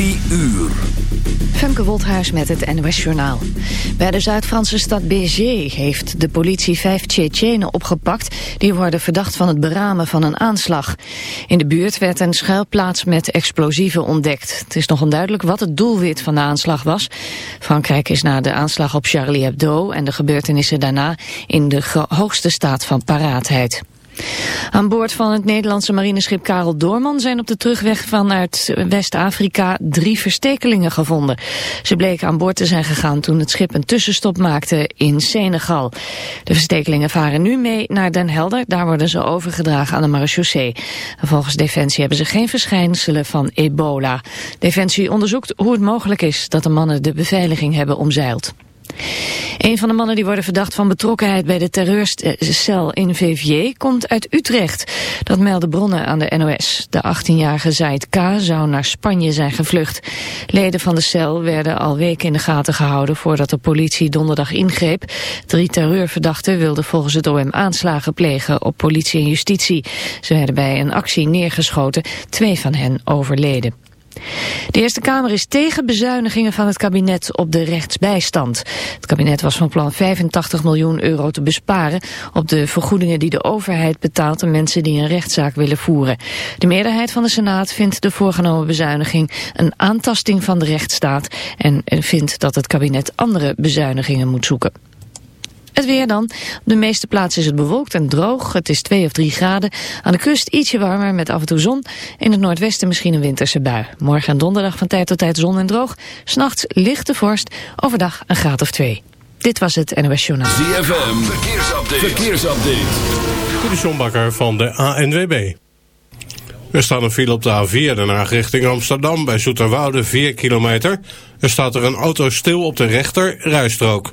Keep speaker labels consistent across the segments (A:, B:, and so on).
A: Drie uur.
B: Femke Woldhuis met het NOS Journaal. Bij de Zuid-Franse stad Béziers heeft de politie vijf Tsjetsjenen opgepakt... die worden verdacht van het beramen van een aanslag. In de buurt werd een schuilplaats met explosieven ontdekt. Het is nog onduidelijk wat het doelwit van de aanslag was. Frankrijk is na de aanslag op Charlie Hebdo en de gebeurtenissen daarna... in de hoogste staat van paraatheid. Aan boord van het Nederlandse marineschip Karel Doorman zijn op de terugweg vanuit West-Afrika drie verstekelingen gevonden. Ze bleken aan boord te zijn gegaan toen het schip een tussenstop maakte in Senegal. De verstekelingen varen nu mee naar Den Helder, daar worden ze overgedragen aan de marechaussee. volgens Defensie hebben ze geen verschijnselen van ebola. Defensie onderzoekt hoe het mogelijk is dat de mannen de beveiliging hebben omzeild. Een van de mannen die worden verdacht van betrokkenheid bij de terreurcel in VVJ komt uit Utrecht. Dat melden bronnen aan de NOS. De 18-jarige Zaid K. zou naar Spanje zijn gevlucht. Leden van de cel werden al weken in de gaten gehouden voordat de politie donderdag ingreep. Drie terreurverdachten wilden volgens het OM aanslagen plegen op politie en justitie. Ze werden bij een actie neergeschoten. Twee van hen overleden. De Eerste Kamer is tegen bezuinigingen van het kabinet op de rechtsbijstand. Het kabinet was van plan 85 miljoen euro te besparen op de vergoedingen die de overheid betaalt aan mensen die een rechtszaak willen voeren. De meerderheid van de Senaat vindt de voorgenomen bezuiniging een aantasting van de rechtsstaat en vindt dat het kabinet andere bezuinigingen moet zoeken. Het weer dan. Op de meeste plaatsen is het bewolkt en droog. Het is 2 of 3 graden. Aan de kust ietsje warmer met af en toe zon. In het noordwesten misschien een winterse bui. Morgen en donderdag van tijd tot tijd zon en droog. S'nachts lichte vorst. Overdag een graad of 2. Dit was het NOS Journaal.
A: ZFM. Verkeersupdate. Verkeersupdate.
C: De van de ANWB. Er staat een file op de A4 de richting Amsterdam bij Zoeterwoude 4 kilometer. Er staat er een auto stil op de rechter rijstrook.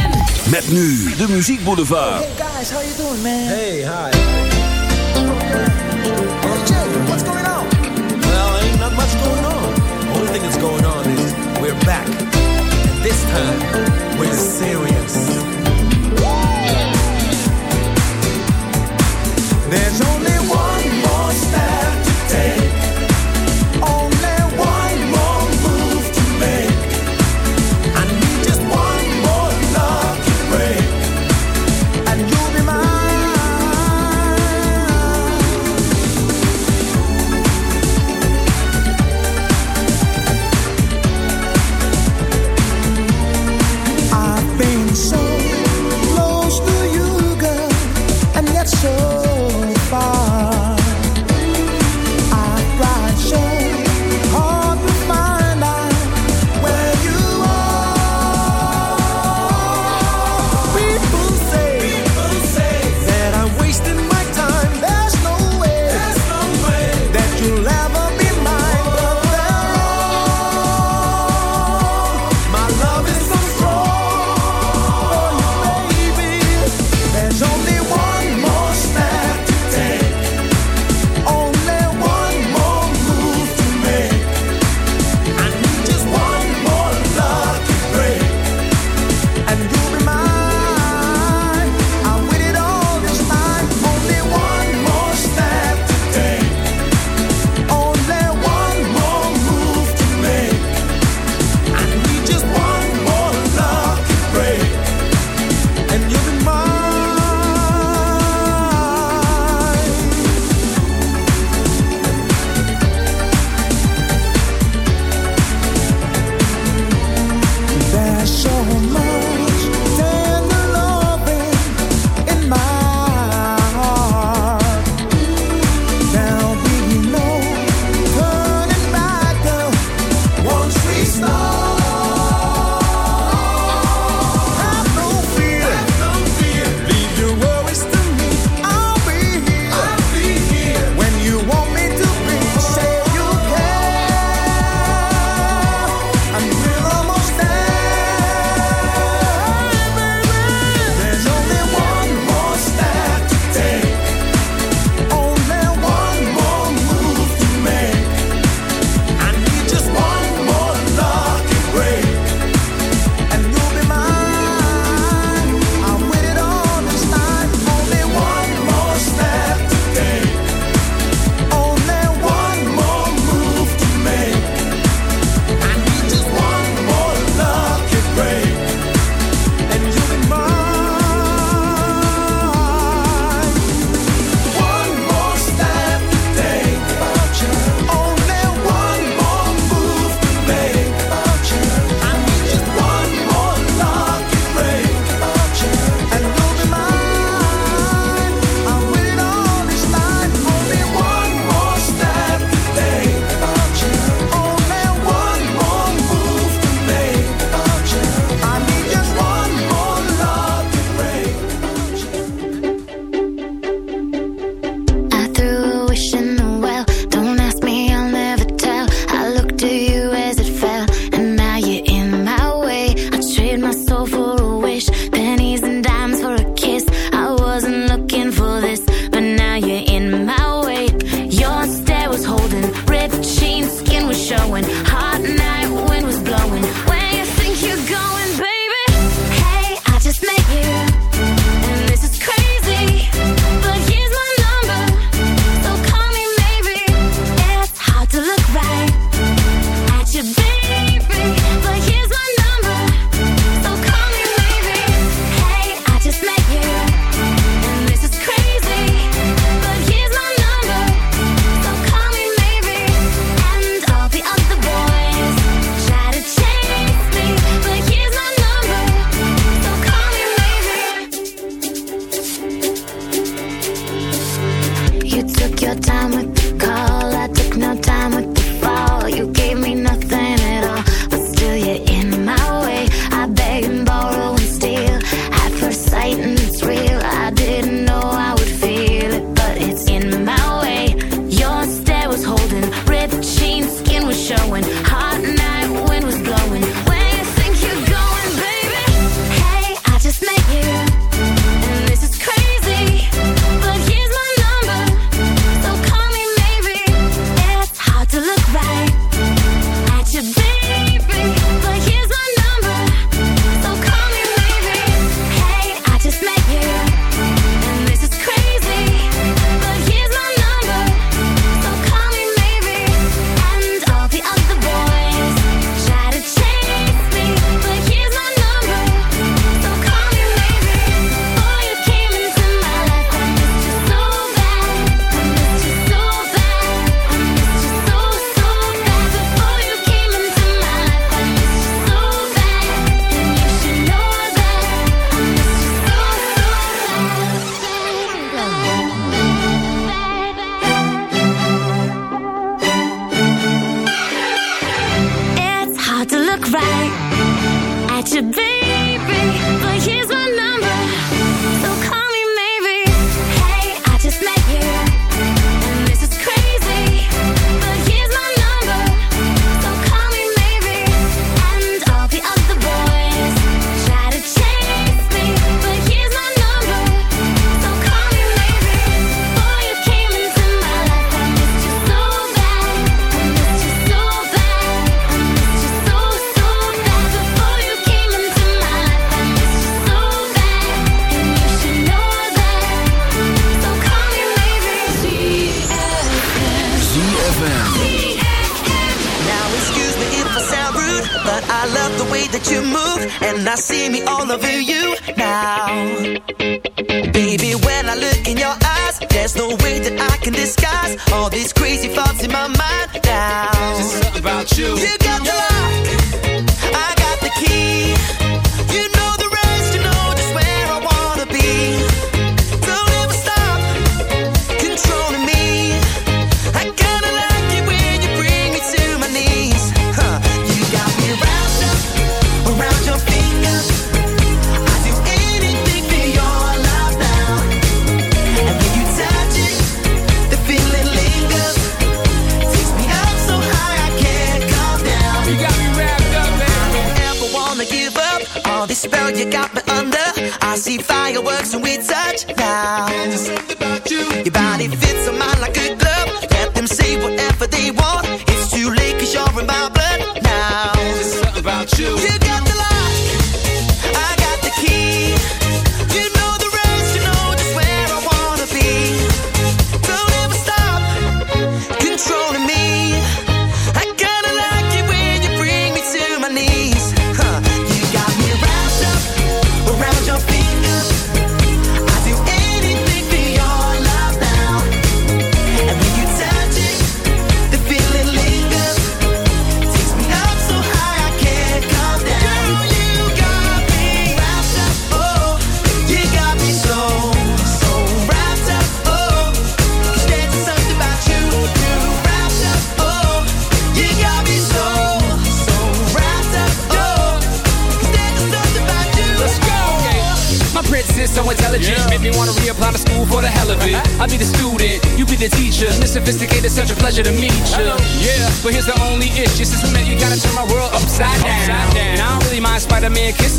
A: Met nu de Muziek Boulevard.
D: Hey guys, how you doing man?
E: Hey, hi.
D: Hey Jay, what's going on?
E: Well, ain't not much going on. Only thing that's going on is we're back. this time, we're serious.
D: There's only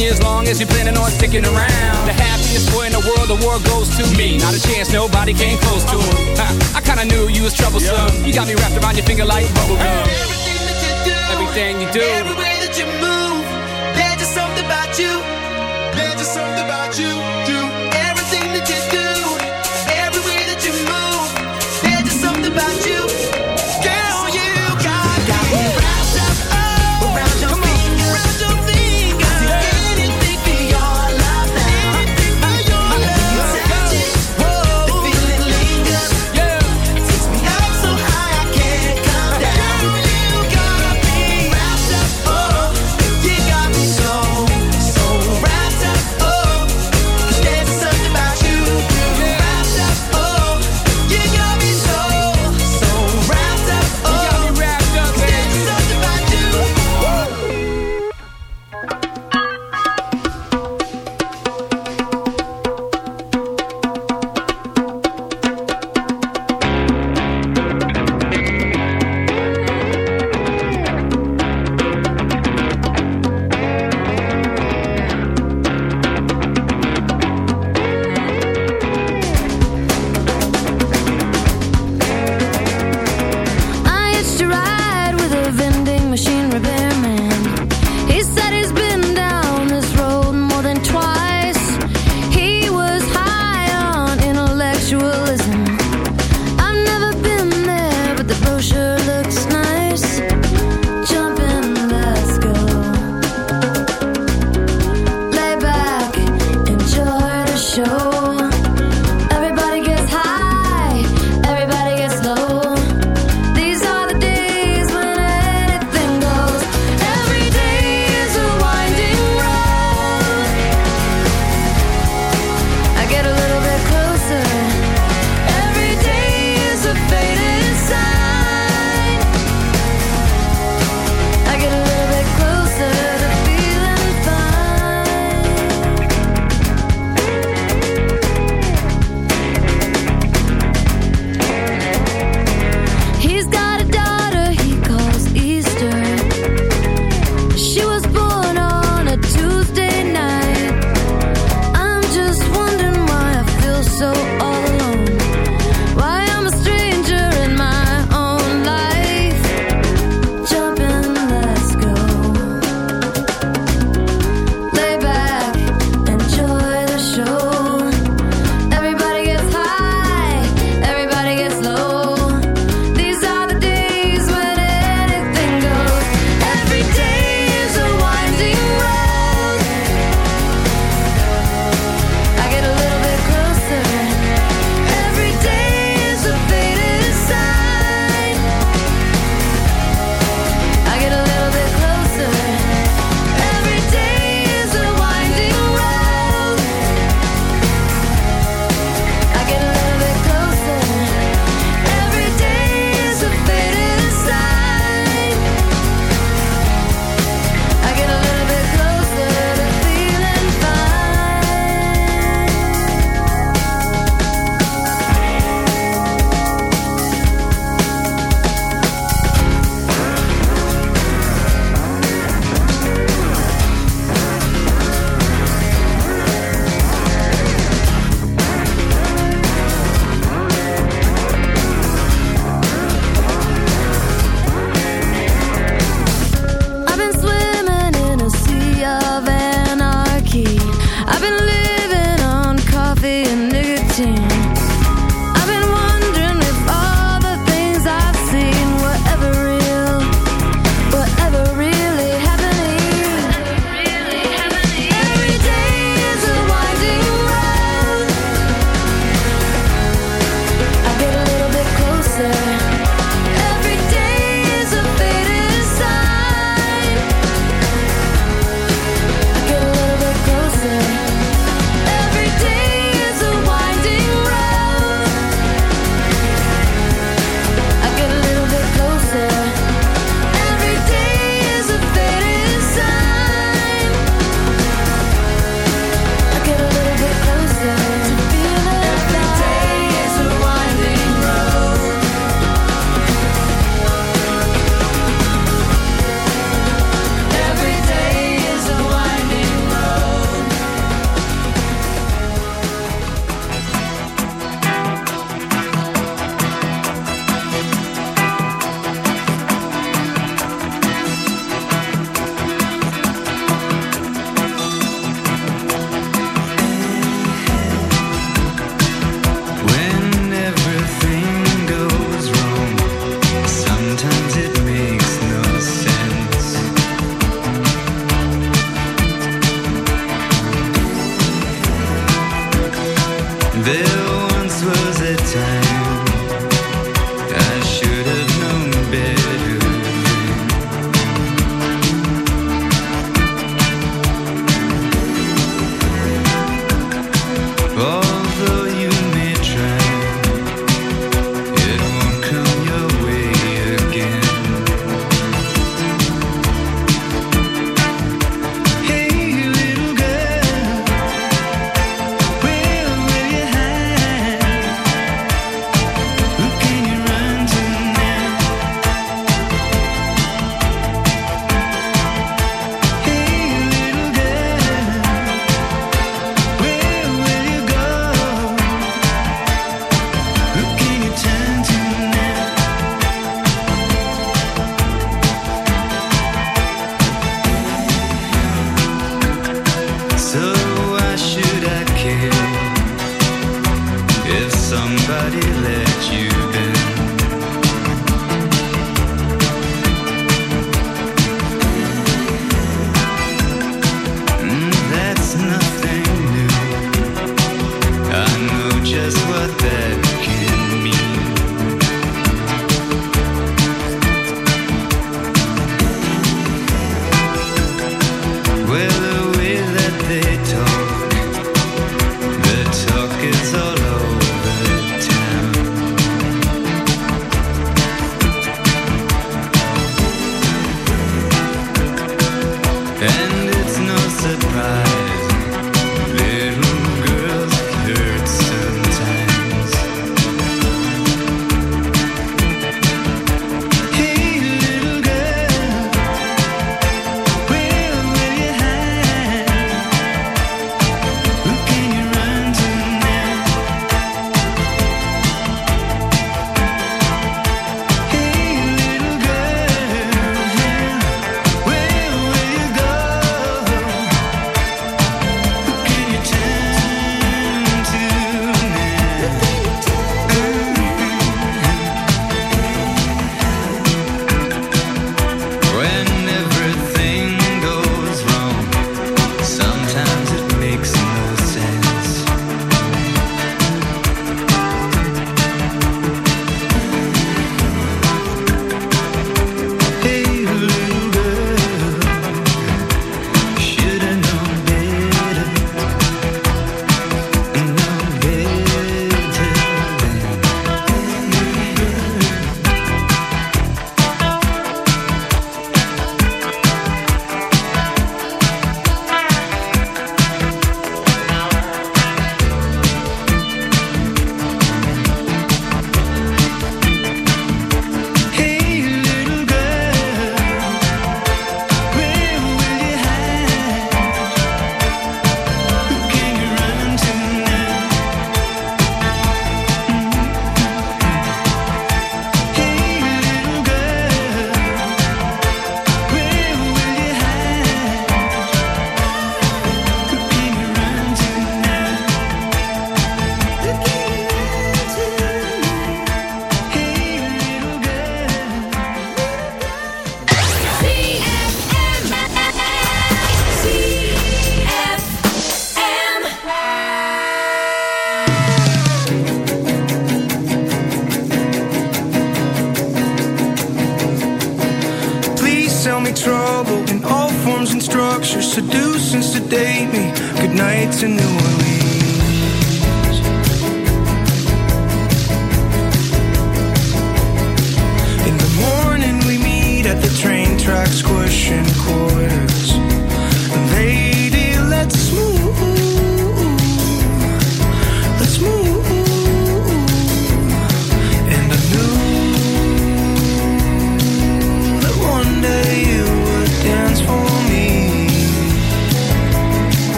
F: you
G: as long as you're planning on sticking around. The happiest boy in the world, the world goes to me. Not a chance, nobody came close to him. Huh, I kinda knew you was troublesome. Yeah. You got me wrapped around your finger like bubblegum.
F: Everything that you do,
G: everything you do,
F: every way that you move, there's just something about you. There's just something about you. Do everything that you do, every way that you move, there's just something about you.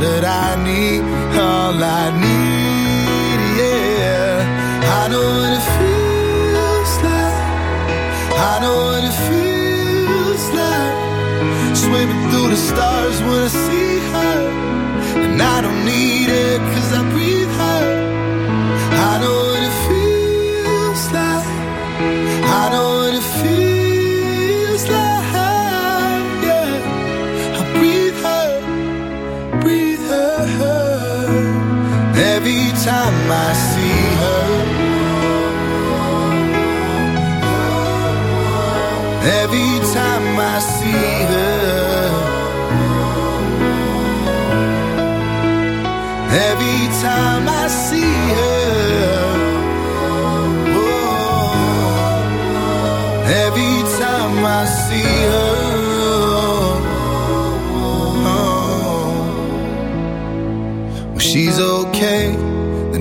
H: all that I need, all I need Every time I see her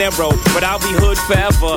I: but I'll be hood forever.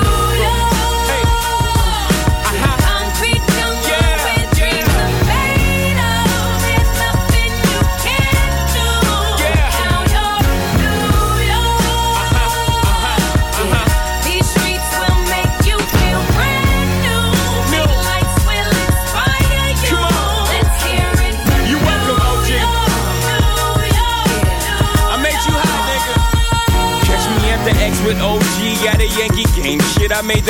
I: I made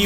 J: You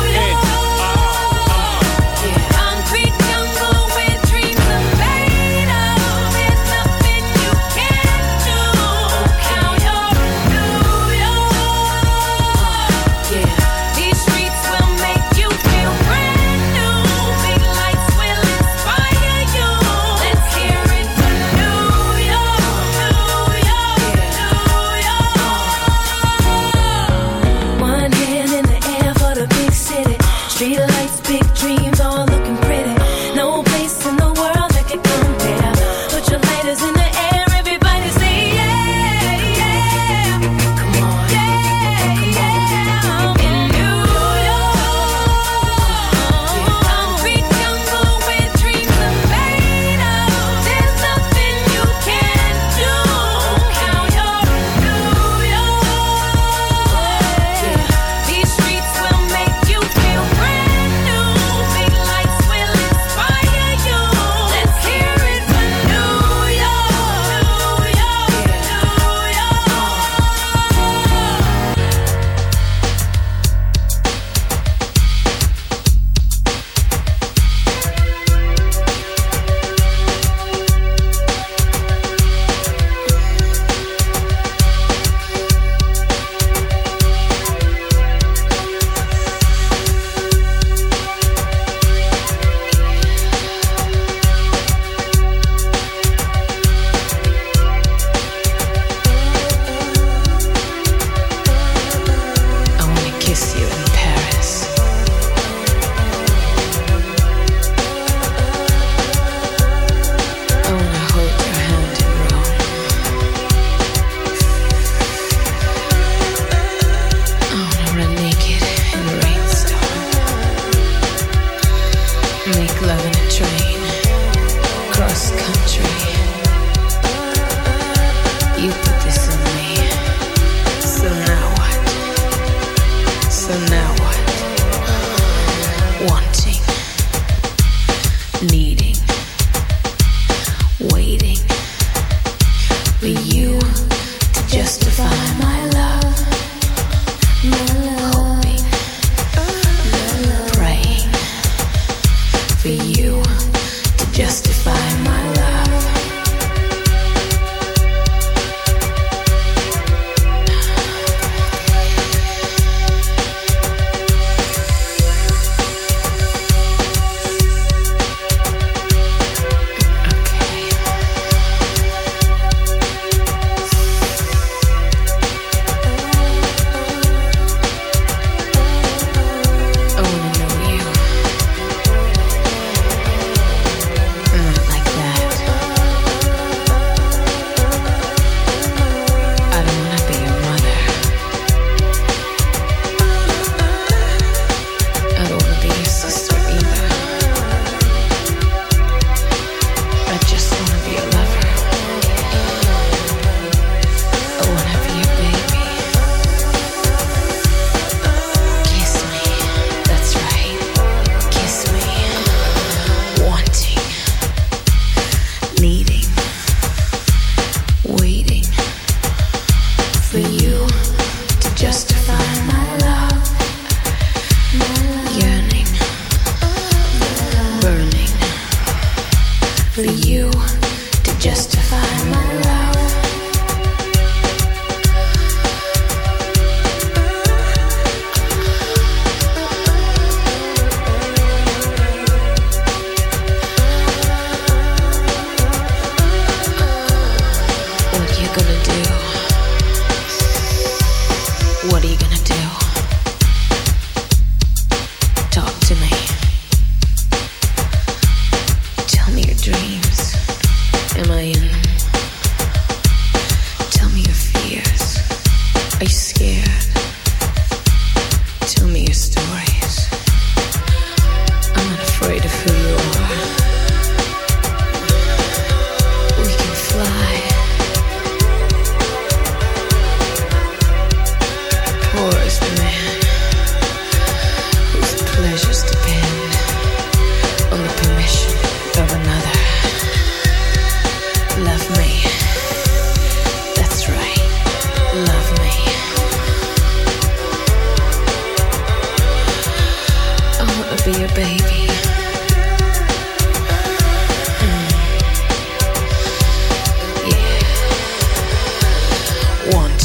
K: one.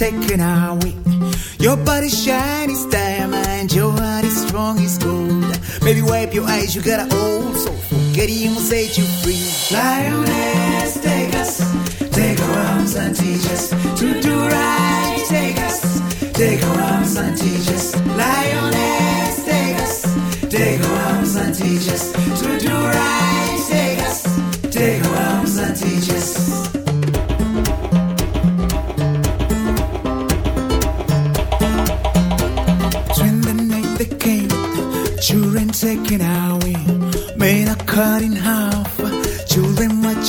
L: taken out.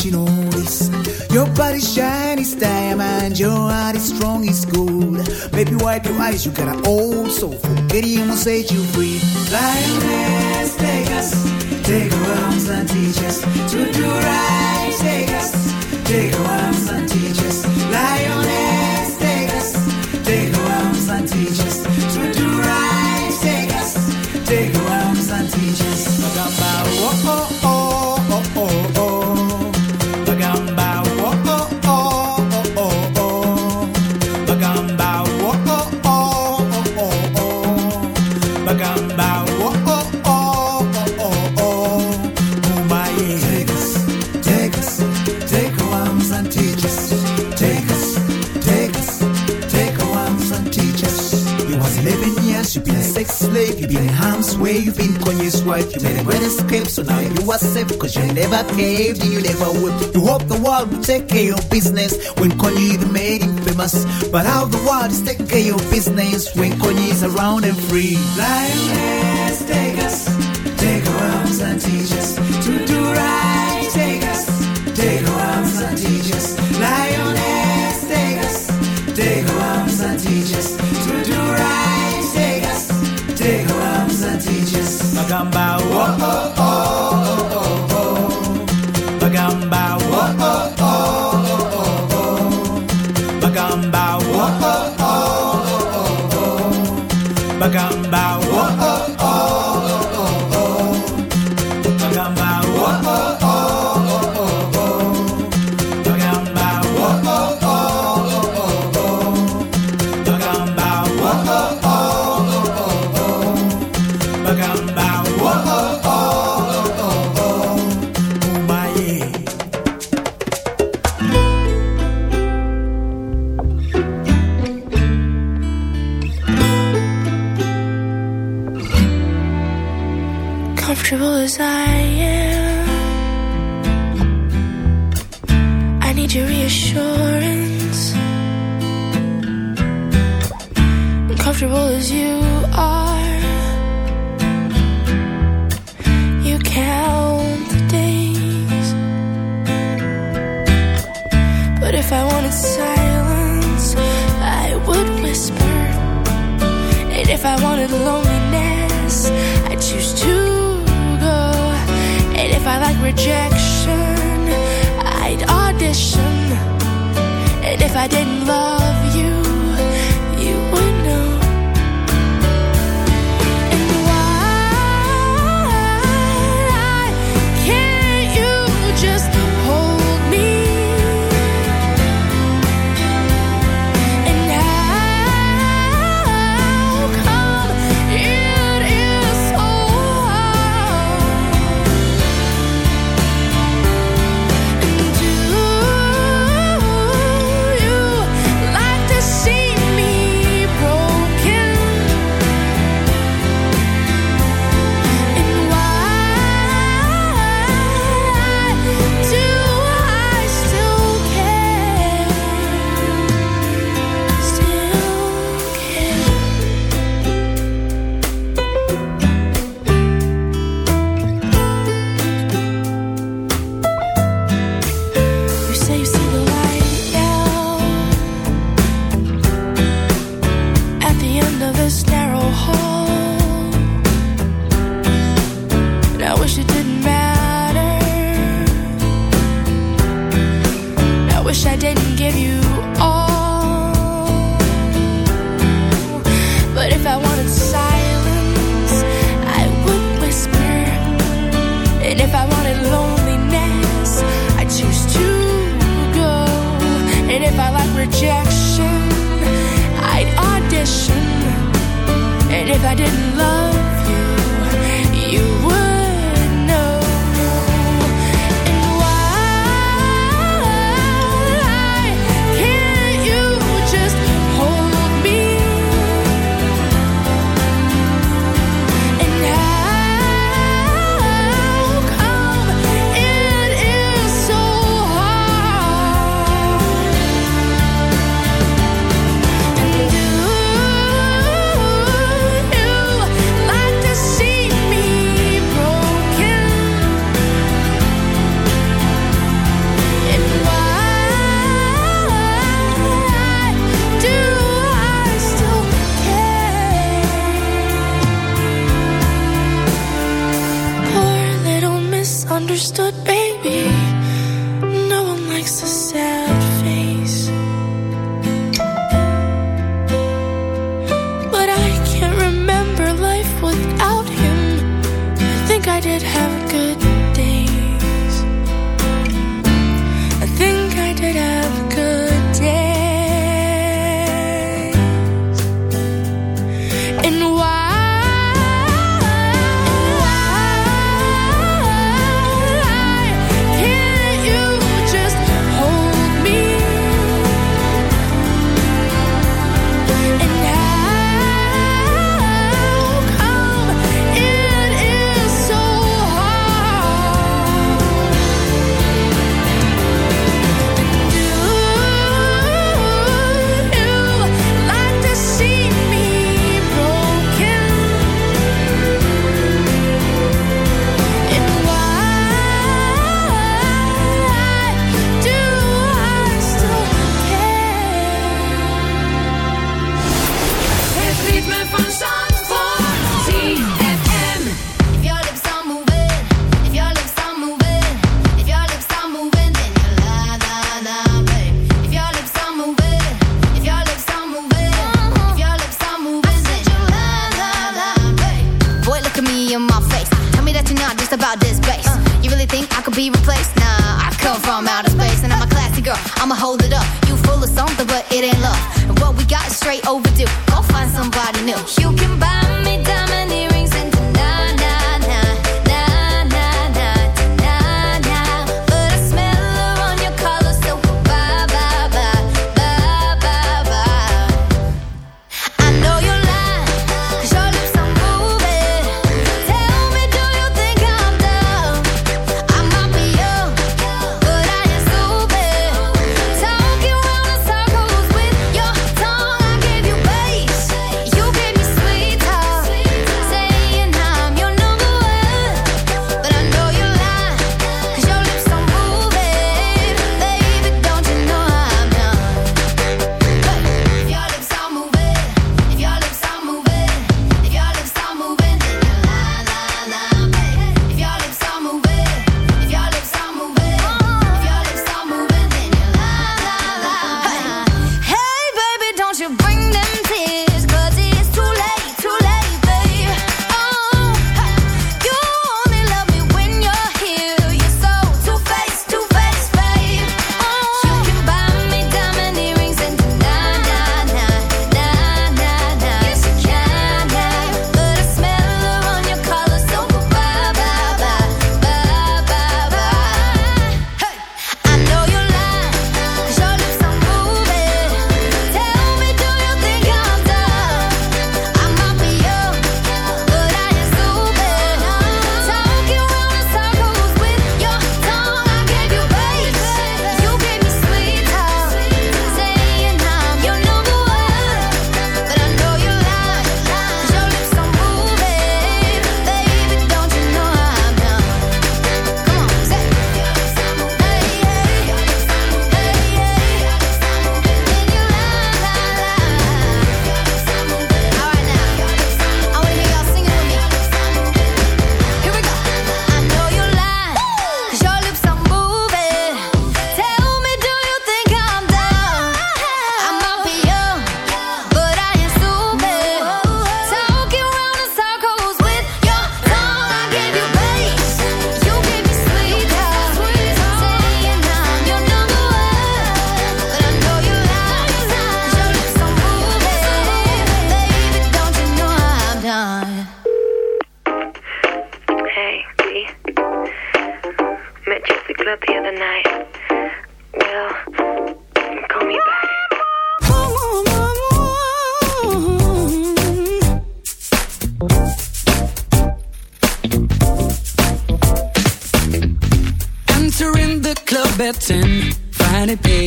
L: you know this? Your body's shiny as diamond, your heart is strong as gold. Baby, wipe your eyes, you got an old soul. Forget him will set you free. Lioness, take us, take our arms and teach us to do right. Take us, take our arms and teach us. Lioness. In harm's way, you've been Kanye's wife. You made a great escape, so now you are safe. Cause you never caved, you never would. You hope the world will take care of business when Kanye made him famous. But how the world is taking care of business when Kanye's around and free.
M: Like,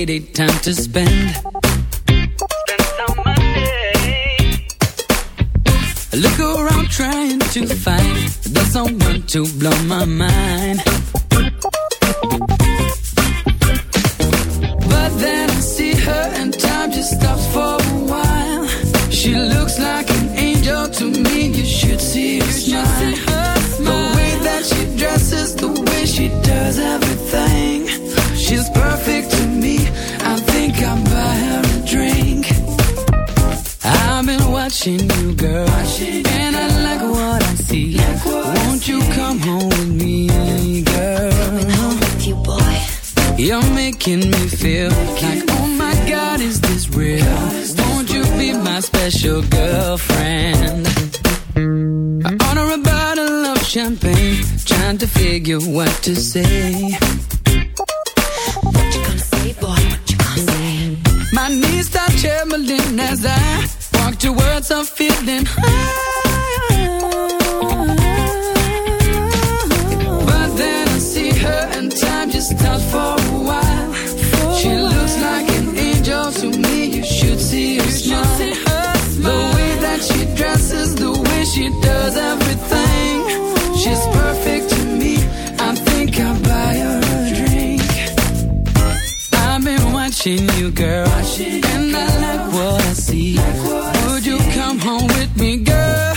M: lady time to spend. Spend some money. I
N: look
O: around trying to find the someone to blow my mind. watching you, girl. Watching you, and I like what I see. Like what Would I you see. come home with me, girl?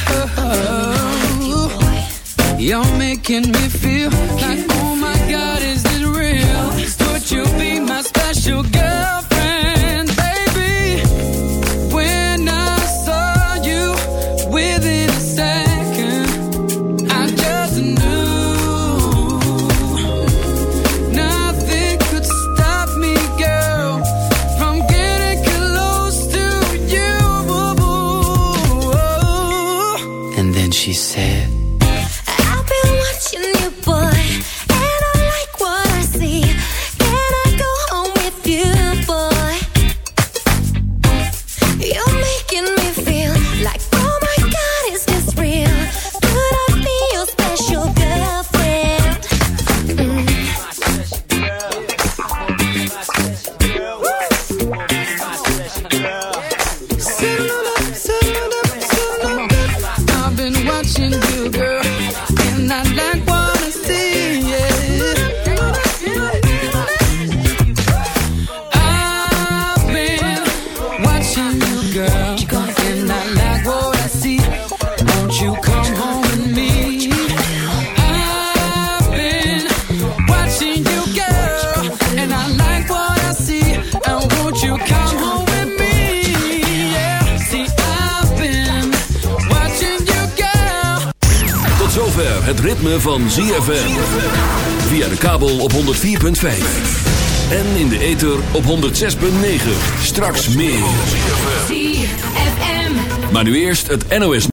O: You, You're making me feel making like, me oh my feel. God, is this real? Would you be my special girl?
A: 106.5. En in de ether op 106.9. Straks meer.
P: 4 FM.
A: Maar nu eerst het NOS.